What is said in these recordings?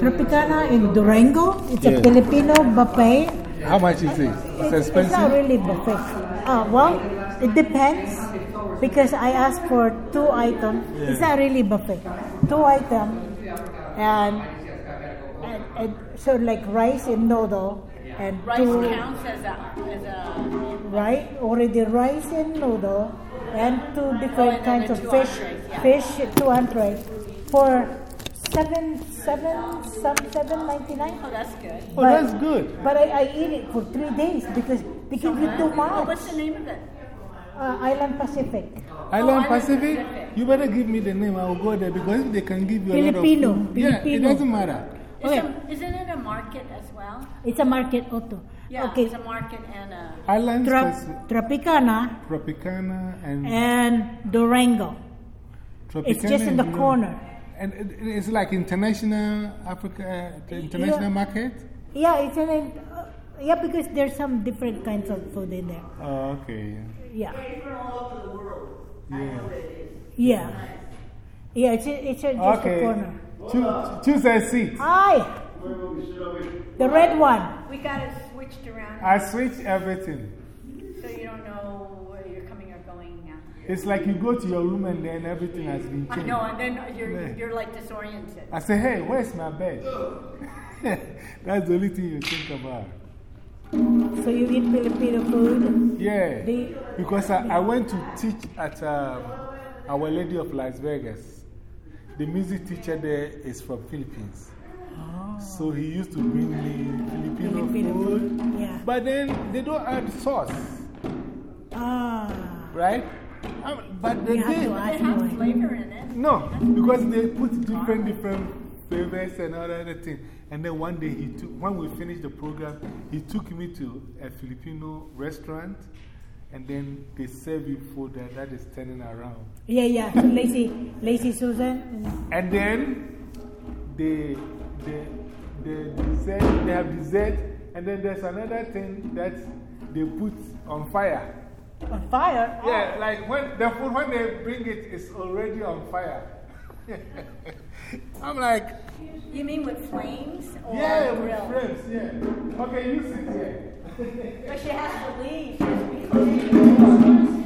Tropicana in Durango. It's Yeah. a Filipino buffet. How much is it? It's It's not really buffet. Uh, well, it depends because I asked for two items. It's not really buffet. Two items and, and, and so like rice and noodle and Rice two counts as a, as a, right already rice and noodle and two different and kinds of fish entrees, yeah. fish two entrees for seven seven some seven ninety nine. oh, that's good. Oh, that's good. But I, I eat it for three days because they give you too Oh, much. what's the name of it? Uh, Island Pacific. Island Island Pacific? Pacific. You better give me the name. I will go there because if they can give you Filipino, a lot of food. Yeah, it doesn't matter. Is Okay. a, isn't it a market as well? It's a market auto. Yeah, okay. it's a market and a. Island Tra- Pacific, Tropicana Tropicana and and Durango. Tropicana. It's just in the Durango. corner. And it, it's like international Africa, uh, international Yeah. market? Yeah, it's an uh, yeah because there's some different kinds of food in there. Oh, okay. Yeah. Yeah. Yeah. Yeah, it's a, it's a, just a Okay. corner. Choose, choose a seat. Hi. The red one. We got it switched around I switch everything. so you don't know where you're coming or going now. It's like you go to your room and then everything has been changed. I know, and then you're, Yeah. you're like disoriented. I say, hey, where's my bed? That's the only thing you think about. So you eat Filipino food. Yeah. The- Because I, I went to teach at um, Our Lady of Las Vegas. The music teacher there is from Philippines. So he used to bring me Filipino, Filipino food. food, yeah. But then they don't add sauce, Ah. right? Um, but they have did. to It add has more. flavor in it. No, because they put different, different flavors and all other things. And then one day, he took, when we finished the program, he took me to a Filipino restaurant. And then they serve you food that, that is turning around. Yeah, yeah. So lazy, lazy Susan. And then they, they, they, dessert, they have dessert. And then there's another thing that they put on fire. On fire. Yeah, oh. like when the food, when they bring it, it's already on fire. I'm like, You mean with flames or yeah, grill? with friends, yeah. Okay, you sit here. But she has to leave. Oh,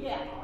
Yeah.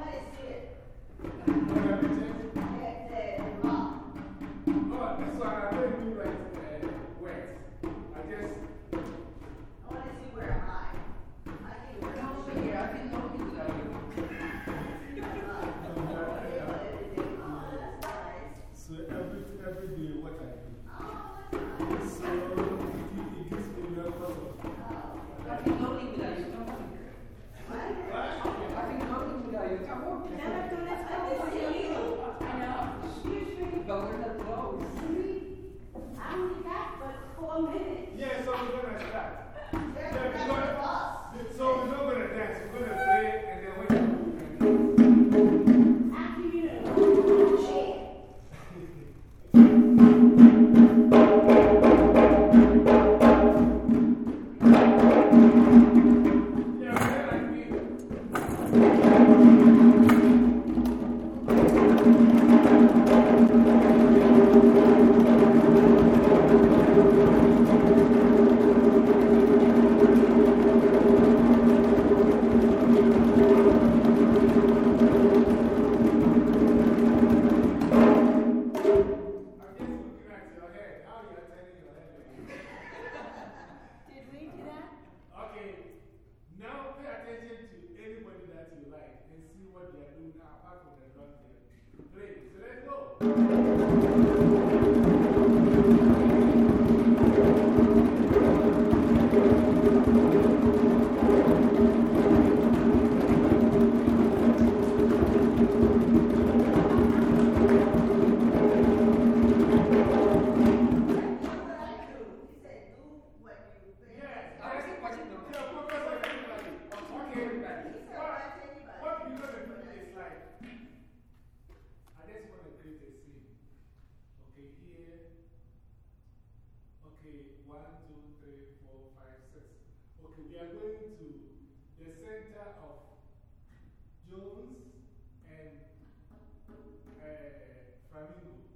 uh, Flamingo.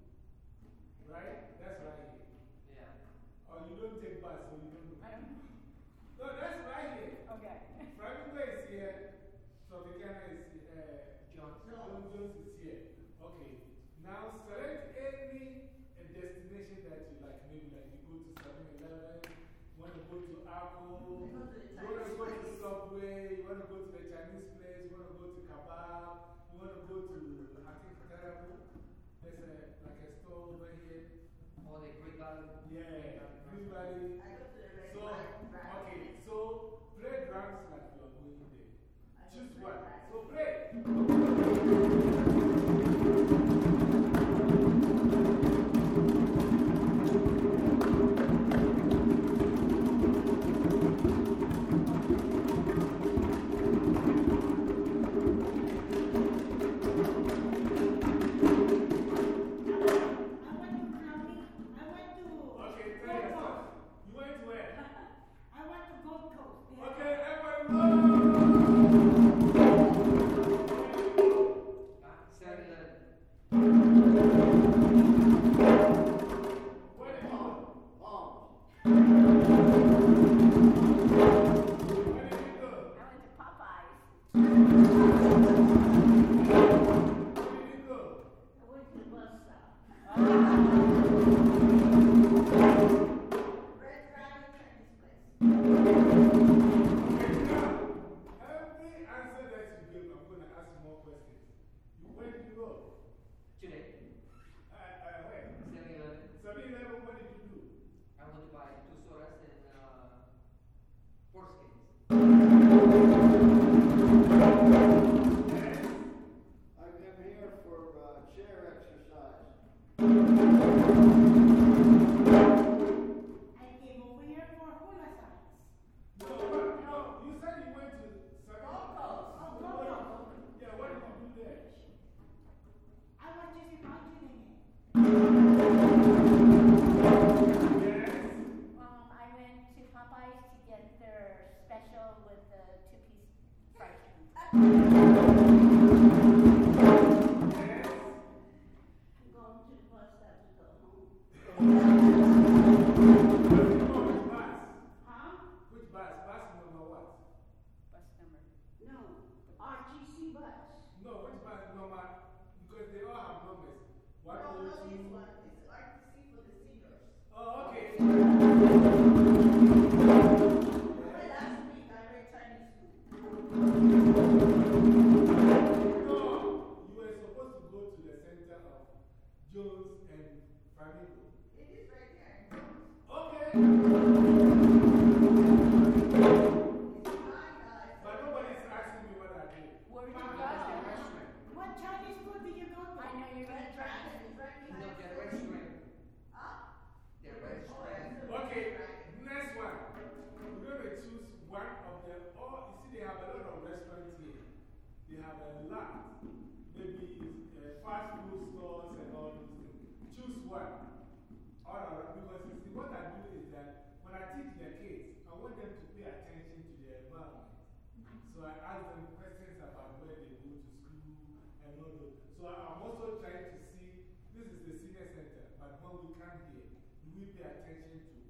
So I ask them questions about where they go to school and all those. So I'm also trying to see this is the senior center, but when we come here, do we pay attention to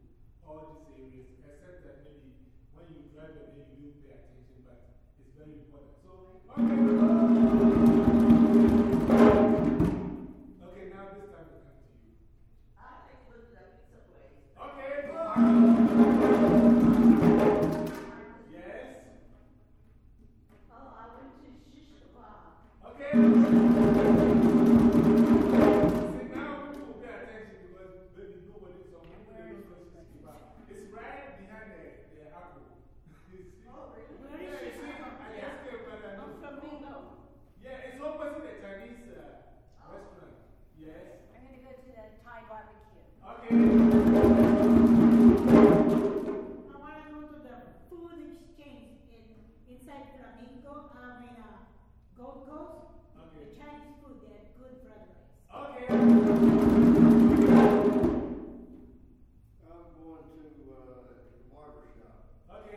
all these areas, except that maybe when you drive a baby, you pay attention, but it's very important. So, okay. Okay, now this time we come to you. I think we'll do that. Okay.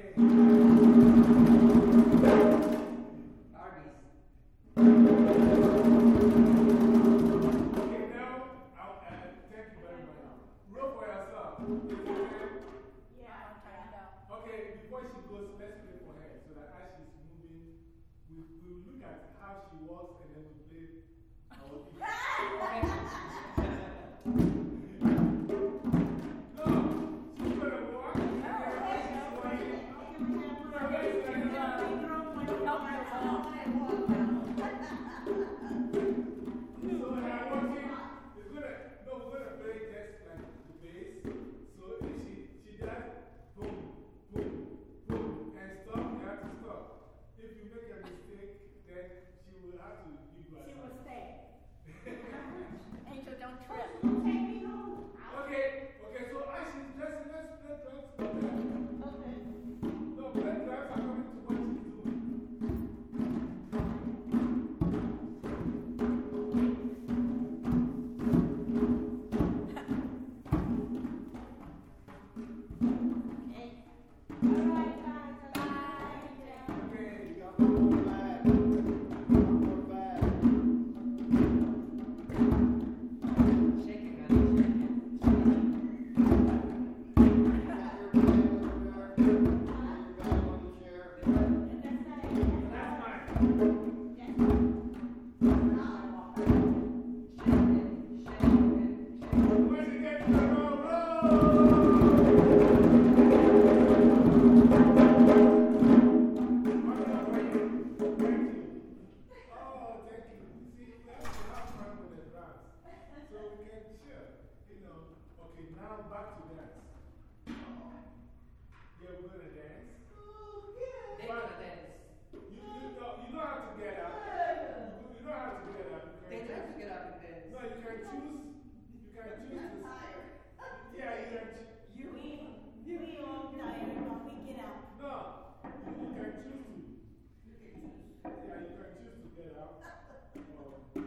Okay. you know,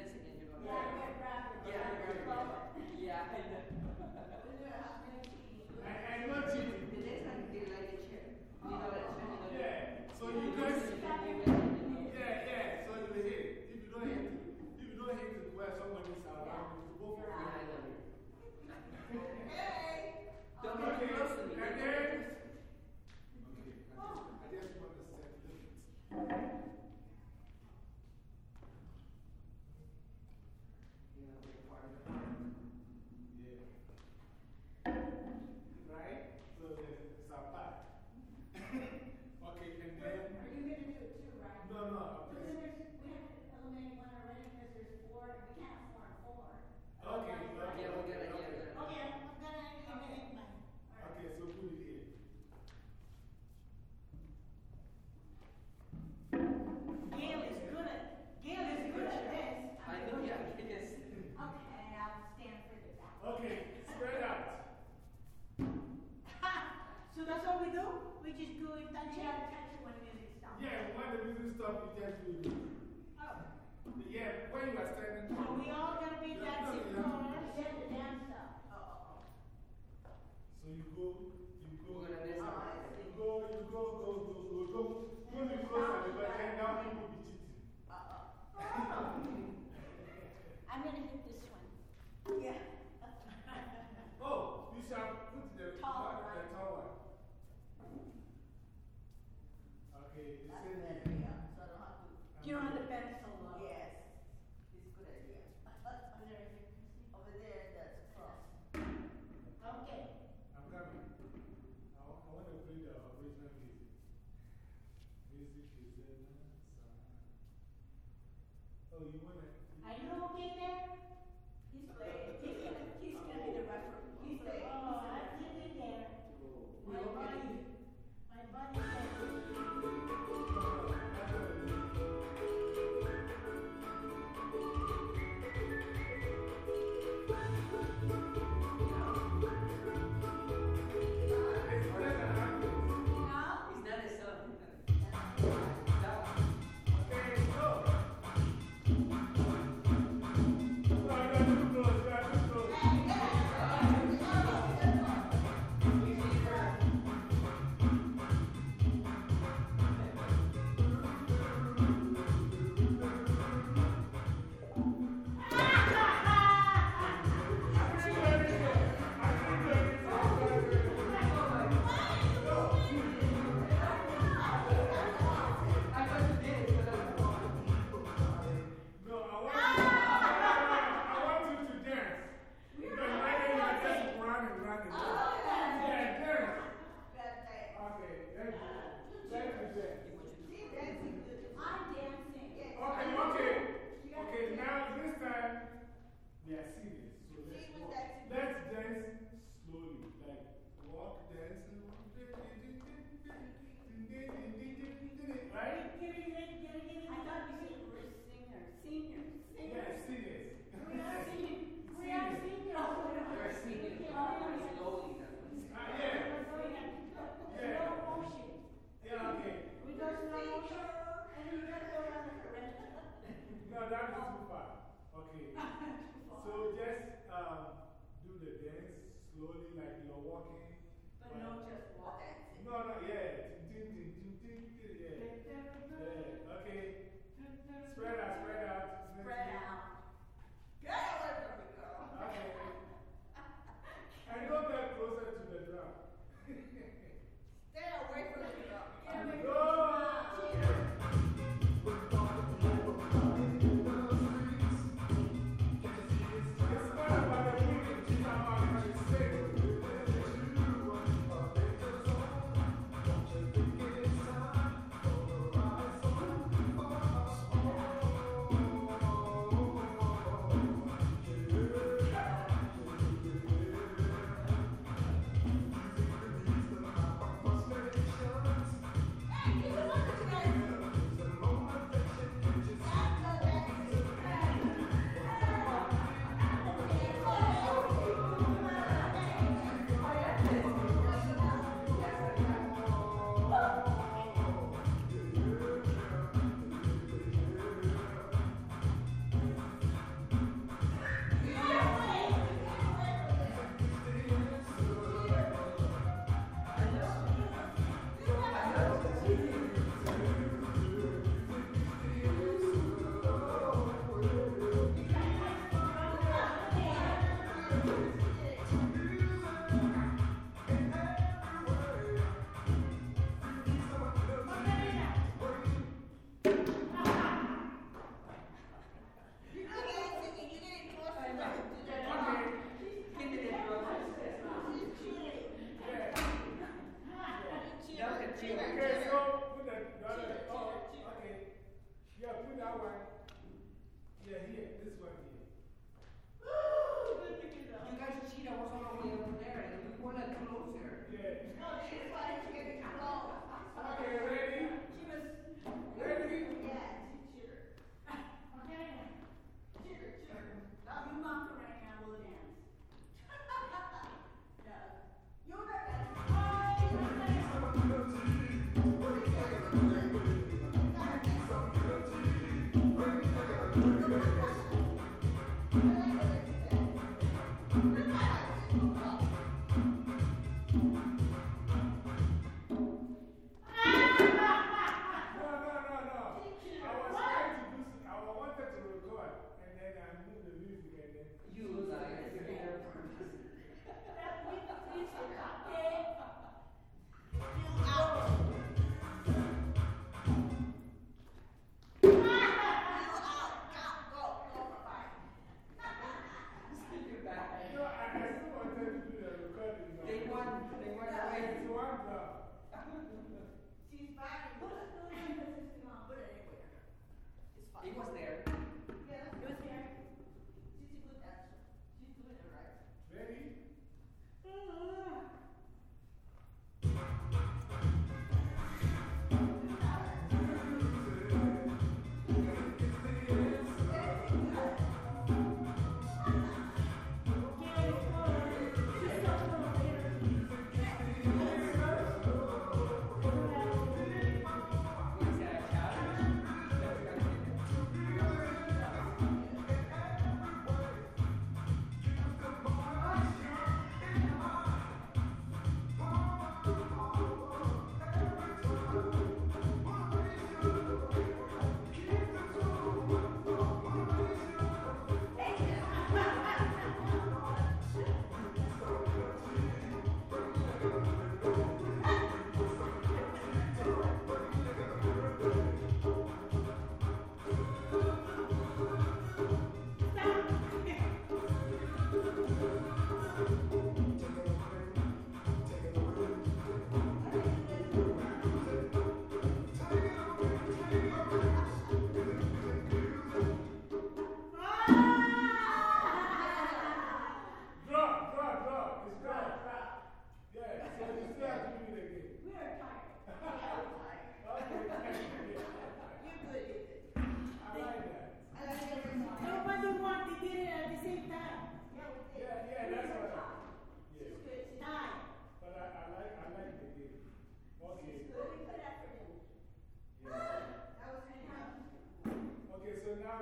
yeah and what's it? The next time you get like a chair. You know what a chair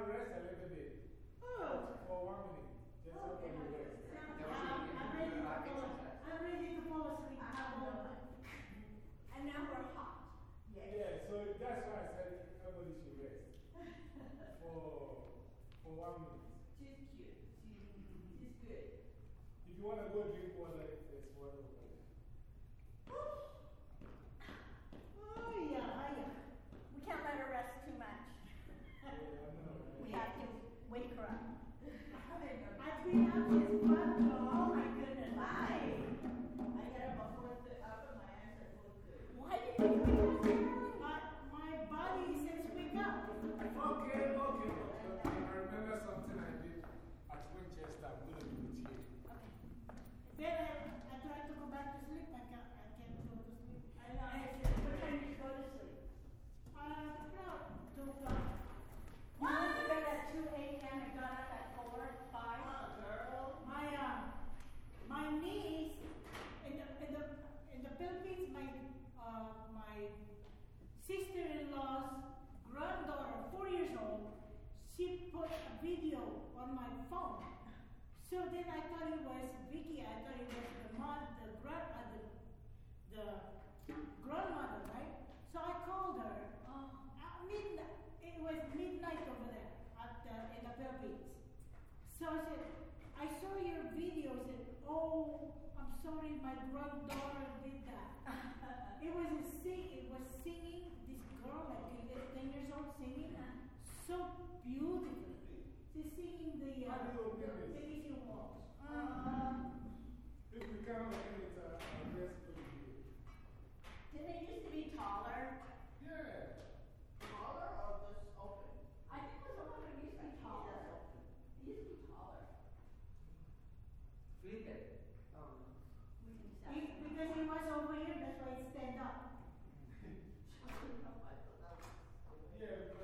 rest to 8 a.m. got up at 4, 5. Come girl. My, uh, my knees in the, in the, in the Philippines, my, uh, my sister in law's granddaughter, four years old, she put a video on my phone. So then I thought it was Vicky, I thought it was the mother, the grandmother, uh, the grandmother, right? So I called her. Oh. Midnight, it was midnight over there doctor and the Philippines. So I said, I saw your video. I said, oh, I'm sorry, my granddaughter did that. it was a sing, it was singing, this girl, like 10 years old, singing uh-huh. so beautifully. She's singing the uh, Venetian waltz. Uh -huh. It was kind a dress Did they used to be taller? Yeah. Taller or taller. It. Um, because he was over here, that's why he stand up. yeah.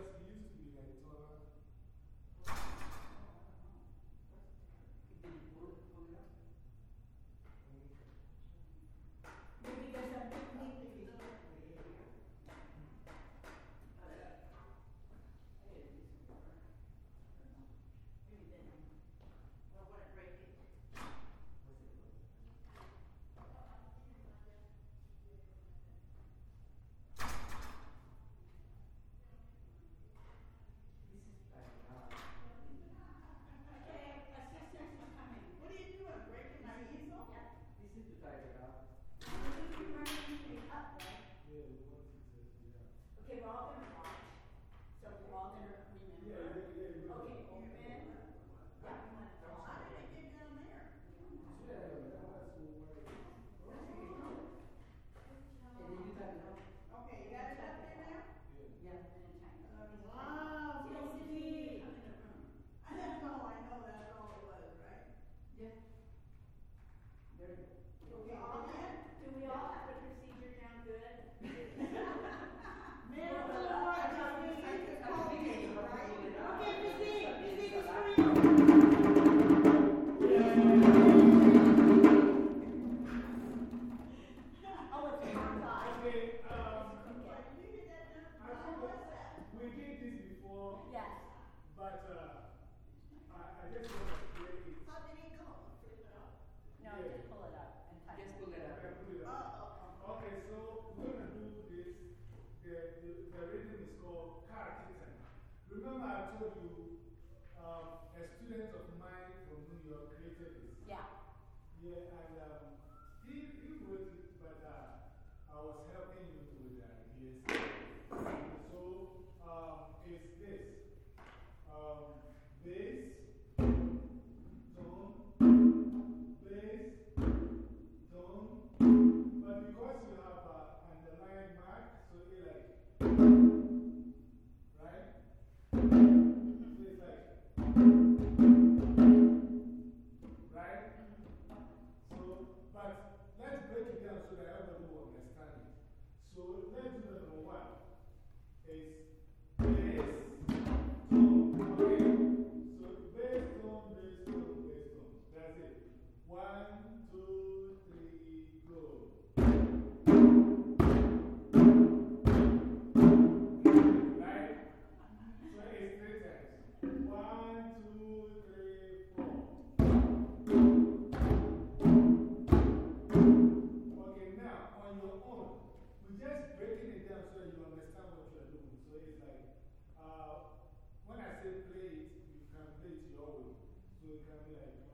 They play it. you can play it your way. So it can be like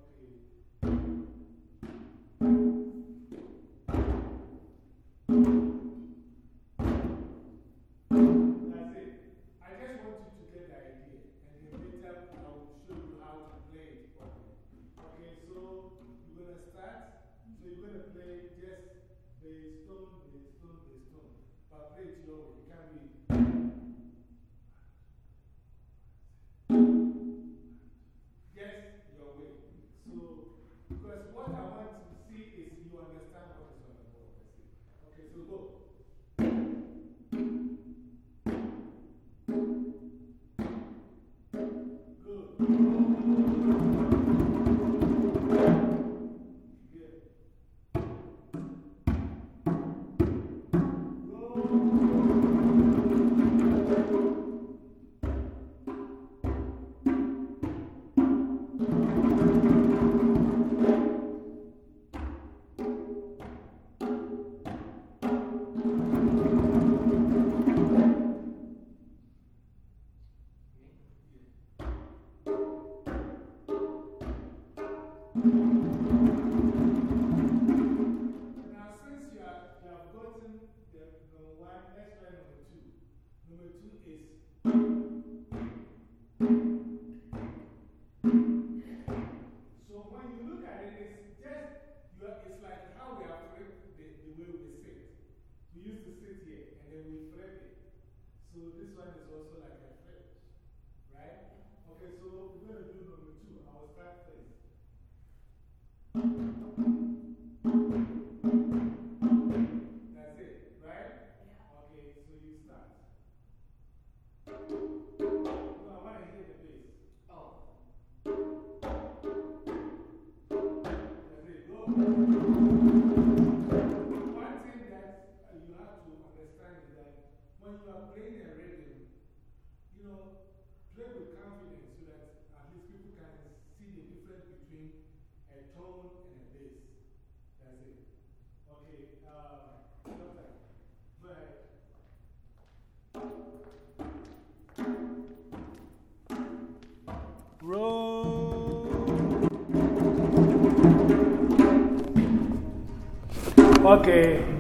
que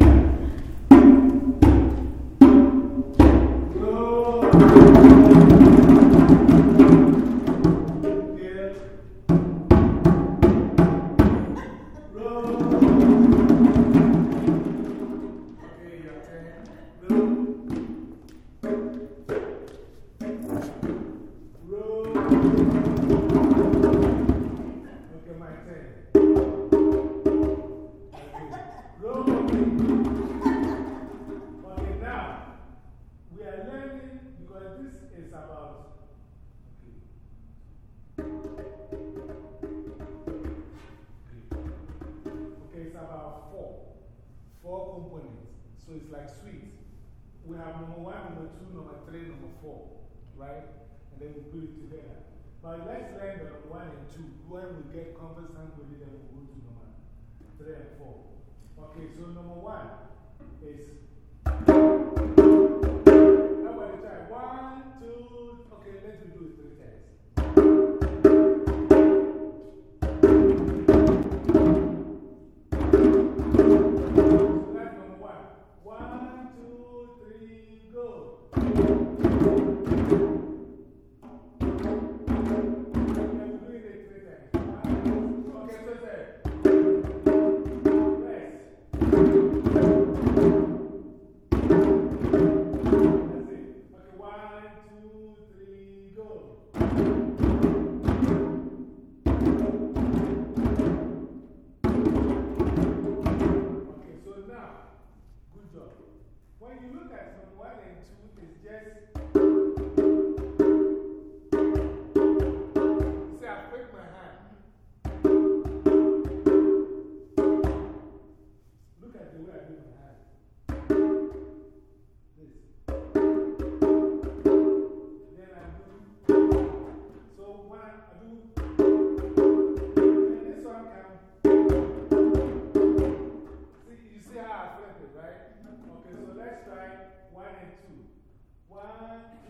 number three, number four, right? And then we put it together. But let's learn number one and two. When we get conversant with it, then we'll go to number three and four. Okay, so number one is. Everybody try. One, two, okay, let's do it. when you look at some 1 and 2, it's just.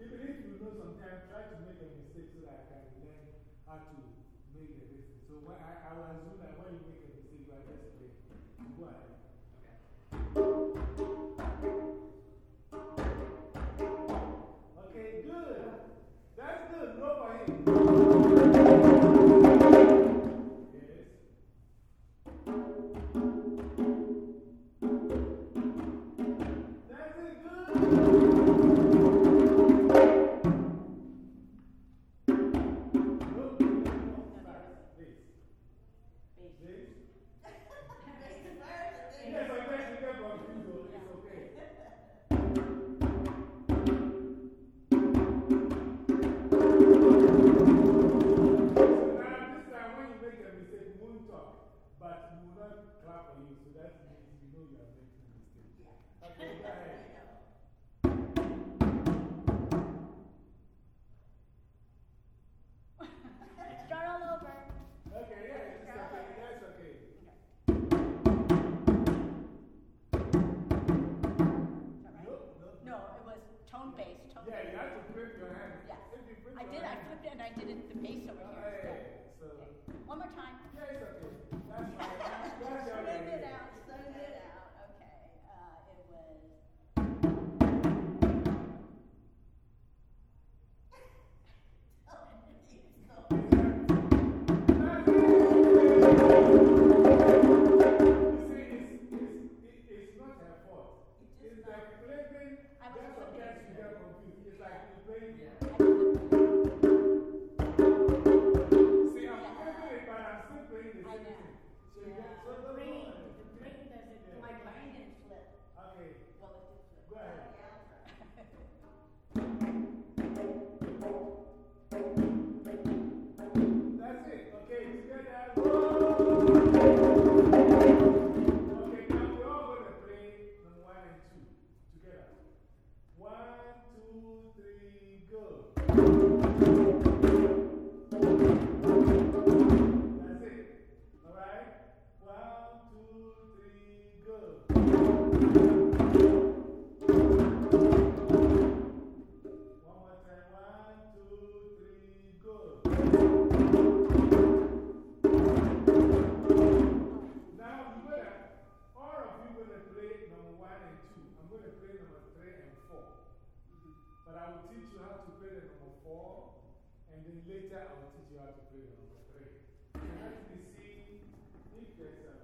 Even if you know sometimes, try to make a mistake so that I can learn how to make the mistake. So when I, I will assume that when you make a mistake, you are just playing. Go ahead. Okay, good. That's good. Go for him. go. will teach you how to play the number four, and then later I will teach you how to play the number three. And as see, if there's a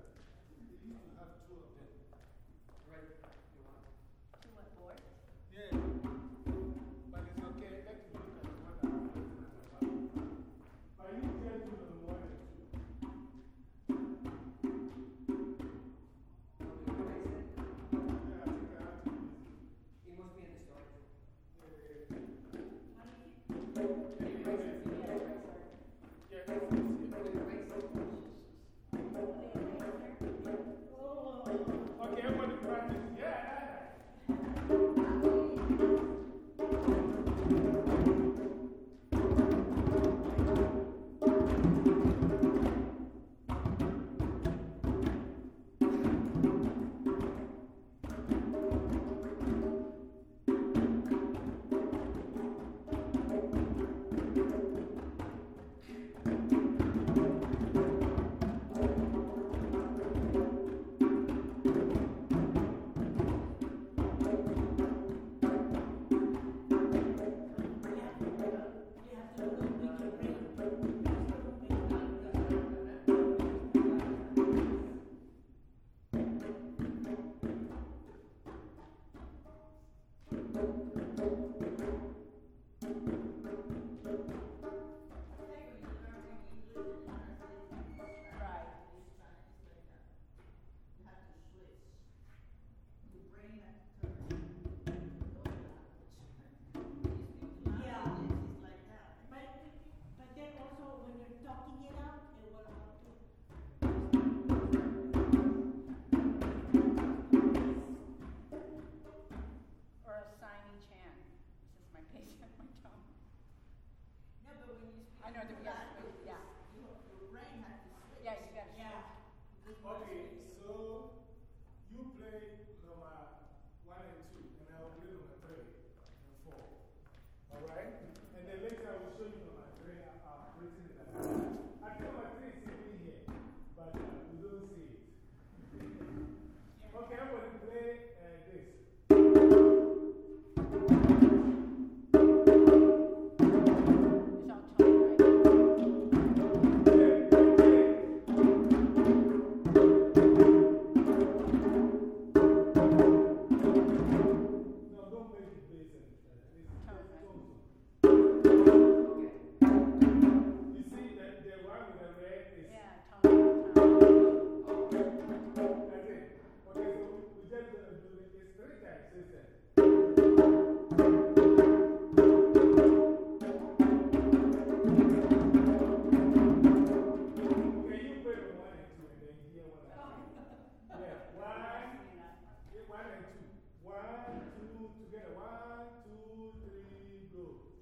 do.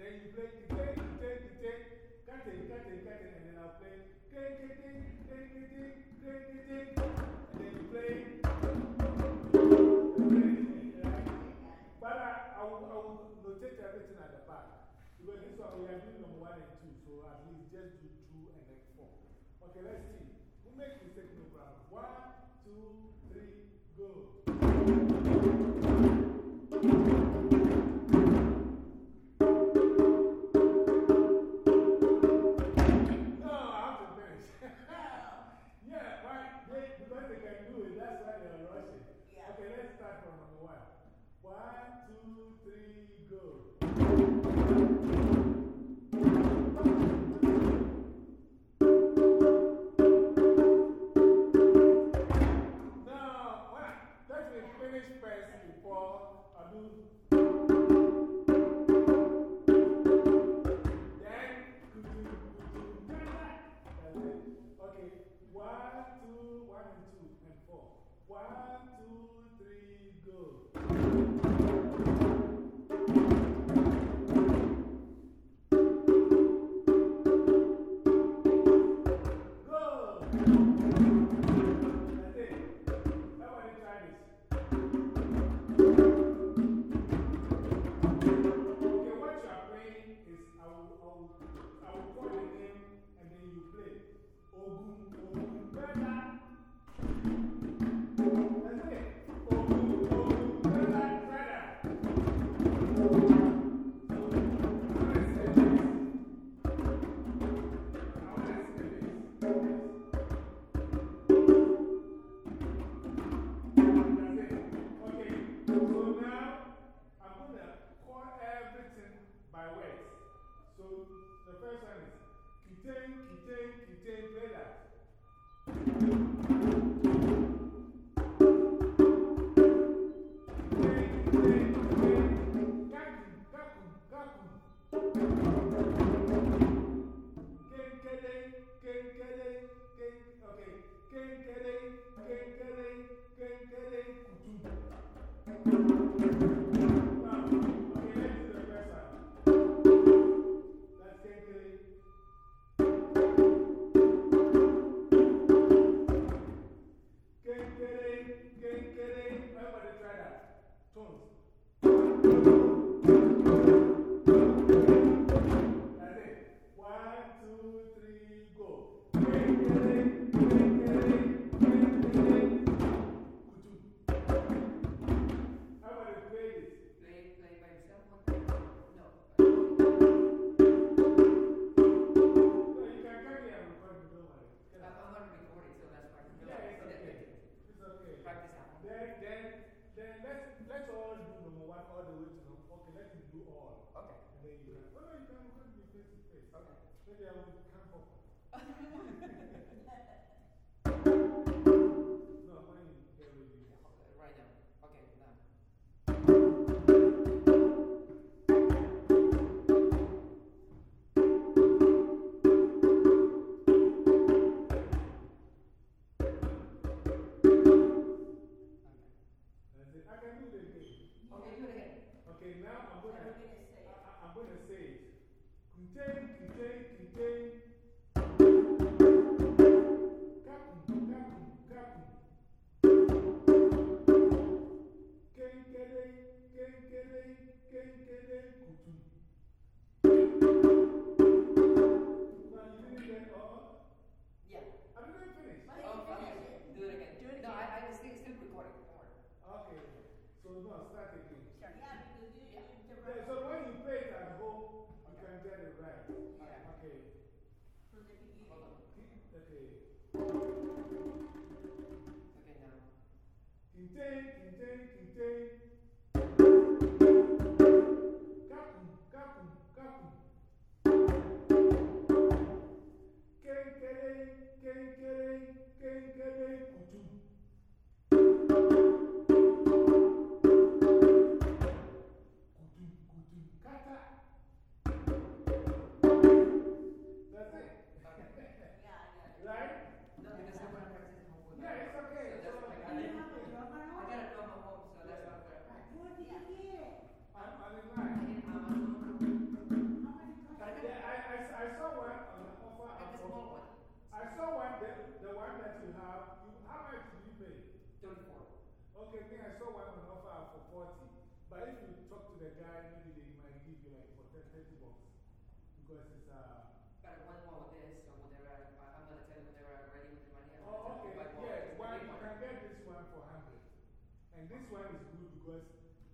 Then you play, you play, you play, you play, cut it, cut it, cut it, and then I'll play, play, play, play, play, play, play, play, and then you play. But I, I, will, I will notate everything at the back. Because this one, we are doing number one and two, so at least just do two and then four. Okay, let's see. Who we'll makes mistake no problem? One, two, three, go. Ogun, Ogun, brother. all the way to the Okay, let him do all. Okay. And then you can. Oh, no, you can come to face to face. Okay. Maybe I will come up. start again. Yeah, because you, you, Yeah, so when you play it at home, you can get it right. Yeah. Okay. from the beginning. Hold on. Okay. Okay, now. Contain, contain, contain. Because it's uh, But one more with this, so whenever I, I'm going to tell you whenever I'm ready with the money, I'm going to Oh, tell okay. you buy more. Yeah, It's the well, big you one. can get this one for 100. And this one is good because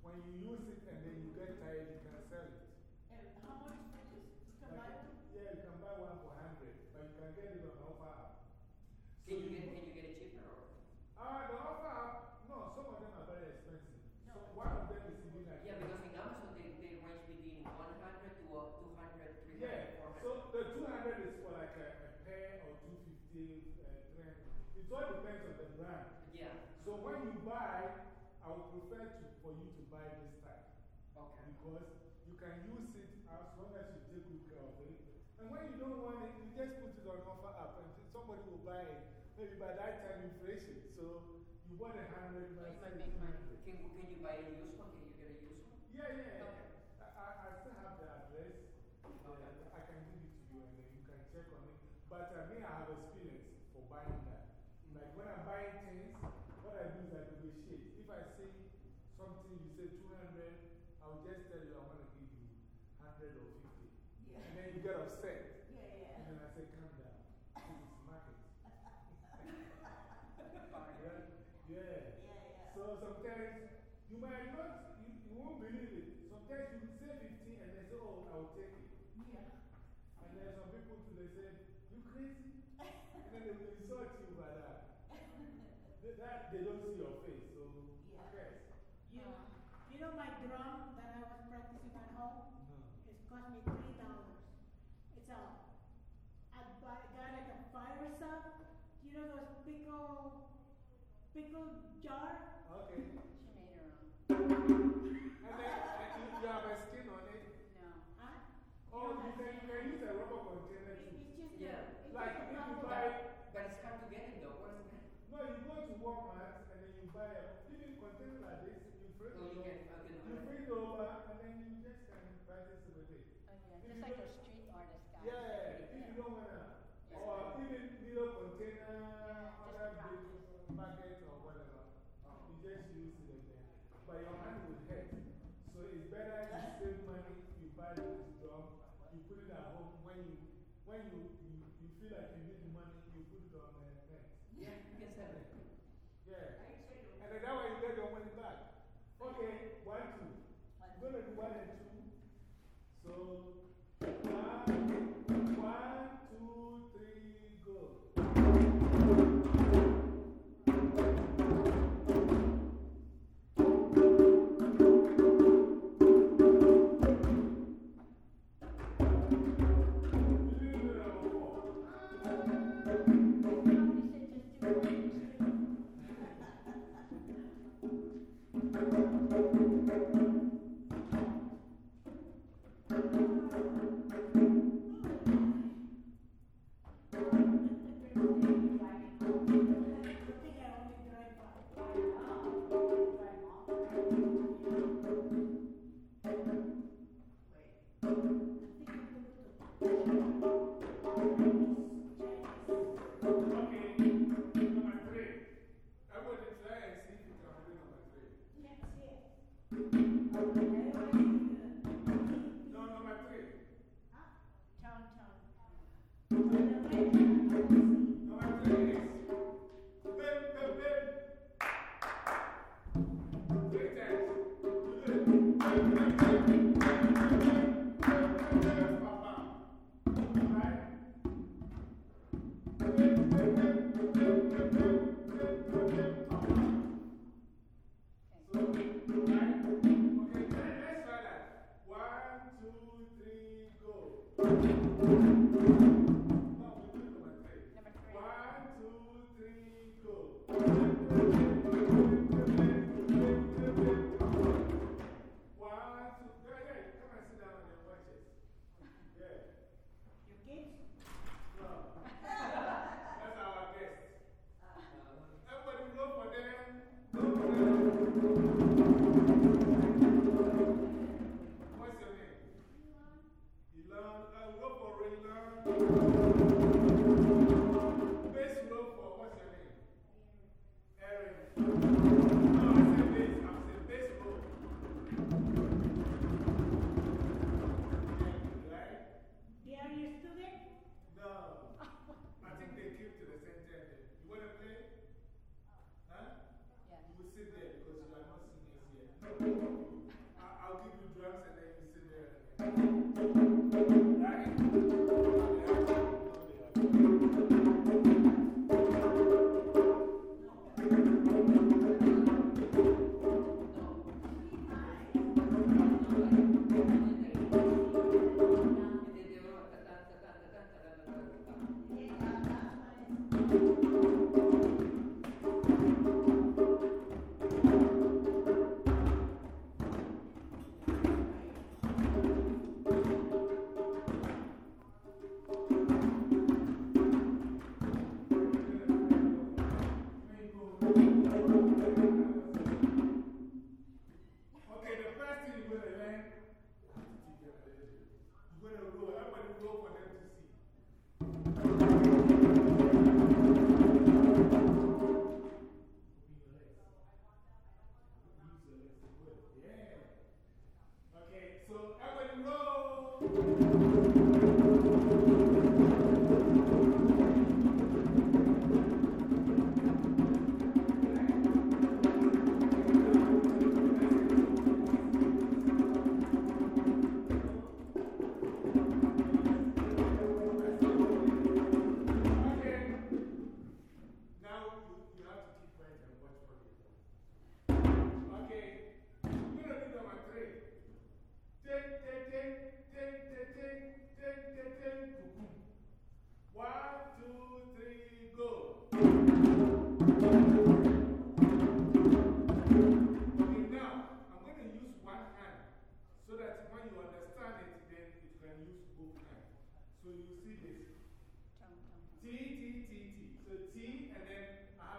when you use it and then you get tired, you can sell it. And how much for this? You can buy Like, one? yeah, you can buy one for 100, but you can get it on OfferUp. Can you get, can you get it cheaper or? Uh, the OfferUp, no, some of them are very expensive. So one of them is even like. Yeah, because in Amazon they, they range between 100 to uh, 200, 300, Yeah, 400. so the 200 is for like a, a pair or 250, uh, 300. It all depends on the brand. yeah. So when you buy, I would prefer to, for you to buy this type. Okay. Because you can use it as long as you take good care of it. And when you don't want it, you just put on OfferUp and somebody will buy it. Maybe by that time inflation. So you bought a hundred, So you might sell make money. Can, can you buy a used one? Can you get a used one? Yeah, yeah. Okay. I, I, I still have the address. Okay. I can give it to you and then you can check on it. But uh, me, I have experience for buying that. Like when I'm buying things, what I do is I negotiate. If I say something, you say 200, I'll just tell you I want to give you 100 or 50. Yeah. And then you get upset. Yeah, yeah. And then I say, calm down. This is market. Right? Yeah. Yeah, yeah. So sometimes you might not, you, you won't believe it. Sometimes you say 15 and they say, oh, I'll take it. Yeah. And then some people too, they say, you crazy? and then they will insult you by that. They, that they don't see your face, so Yeah. yes. You, you know my drum that I was practicing at home? No. It's cost me three dollars. It's a, I buy, got like a fire sub. You know those pickle, pickle jar? Okay. She made her own. And then and you, you have a skin on it. No. Huh? Oh, you can, you can use a rubber container It- It's just, a- Yeah. it's Like just a if you bubble buy, But it's hard to get it though. What is it? no, you go to Walmart and then you buy a even container like this, you bring Oh, it you over, can, I you it. bring it over and then you just can practice with it. Oh, yeah. If Just like don't- street artist guys. Yeah, if you don't want to, or even little container, other big bucket or you just use it again. But your hand will hurt. So it's better you save money, you buy this drum, you put it at home. When you, when you, you, you feel like you need the money, you put it on the net. Yeah, you can sell it. Yeah. And then that way you get your money back. Okay, one, two. We're going to do one and two. So, one,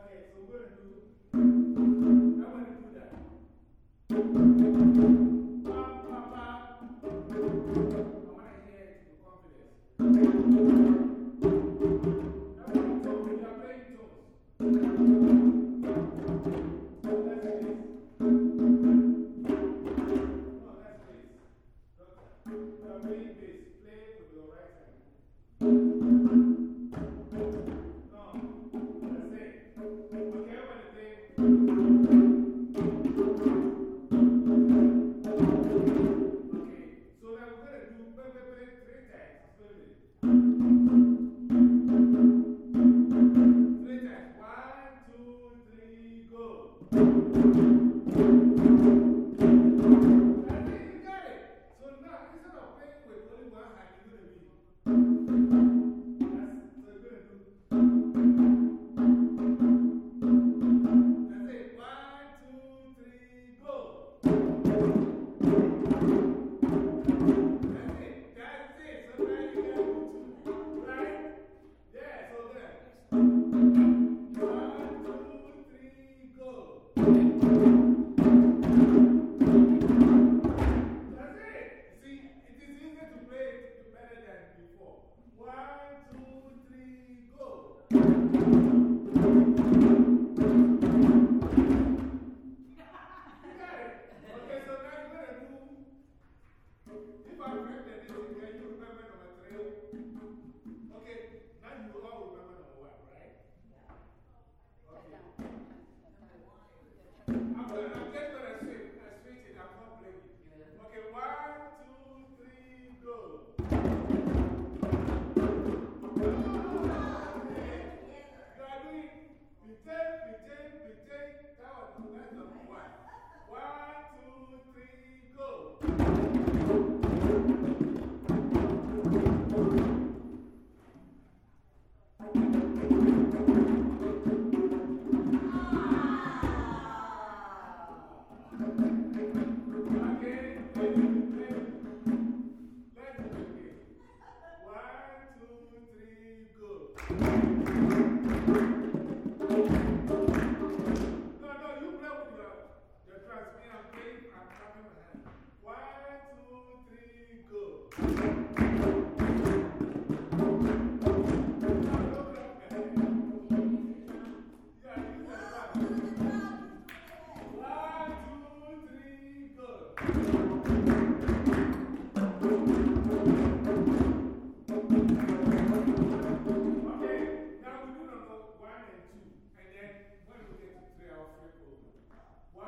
Okay, so we're going to do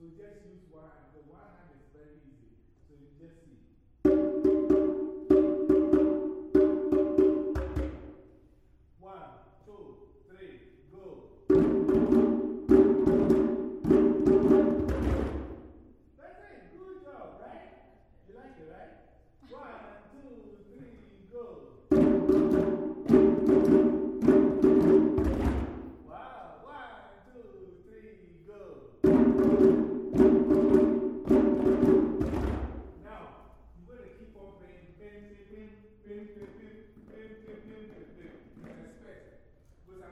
So just use one hand. The one hand is very easy. So you just see.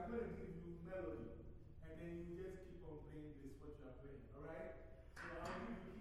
I'm going to give you melody, and then you just keep on playing this, what you are playing, all right? So I'll give you